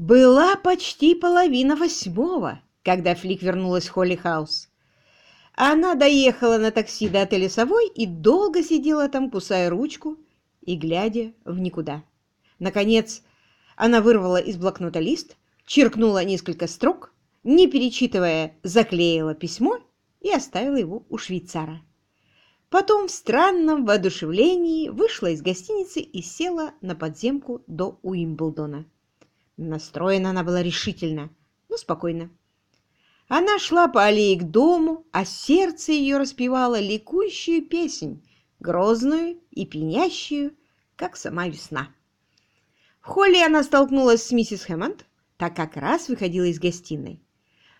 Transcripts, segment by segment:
Была почти половина восьмого, когда Флик вернулась в Холли Хаус. Она доехала на такси до отеля «Совой» и долго сидела там, кусая ручку и глядя в никуда. Наконец, она вырвала из блокнота лист, чиркнула несколько строк, не перечитывая, заклеила письмо и оставила его у швейцара. Потом в странном воодушевлении вышла из гостиницы и села на подземку до Уимблдона. Настроена она была решительно, но спокойно. Она шла по аллее к дому, а сердце ее распевало ликующую песнь, грозную и пенящую, как сама весна. В холле она столкнулась с миссис Хэммонд, так как раз выходила из гостиной.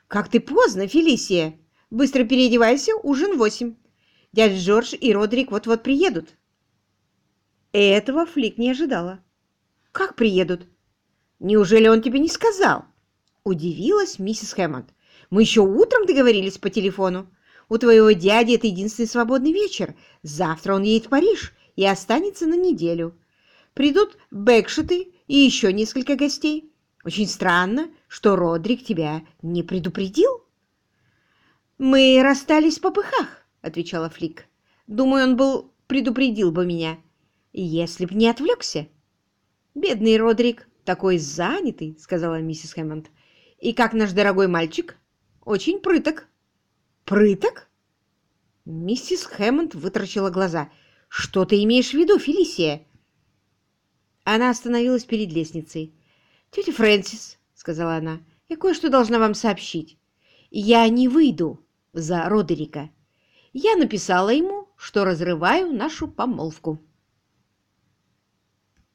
«Как ты поздно, Фелисия! Быстро переодевайся, ужин восемь. Дядя Джордж и Родрик вот-вот приедут». Этого Флик не ожидала. «Как приедут? Неужели он тебе не сказал?» Удивилась миссис Хэммонд. «Мы еще утром договорились по телефону. У твоего дяди это единственный свободный вечер. Завтра он едет в Париж и останется на неделю. Придут Бэкшеты и еще несколько гостей. Очень странно, что Родрик тебя не предупредил». «Мы расстались в попыхах», — отвечала Флик. «Думаю, он был предупредил бы меня, если б не отвлекся». «Бедный Родрик, такой занятый», — сказала миссис Хэммонд. «И как наш дорогой мальчик? Очень прыток». «Прыток?» Миссис Хэммонд вытрачила глаза. «Что ты имеешь в виду, Фелисия?» Она остановилась перед лестницей. «Тетя Фрэнсис», — сказала она, — «я кое-что должна вам сообщить. Я не выйду за Родерика. Я написала ему, что разрываю нашу помолвку».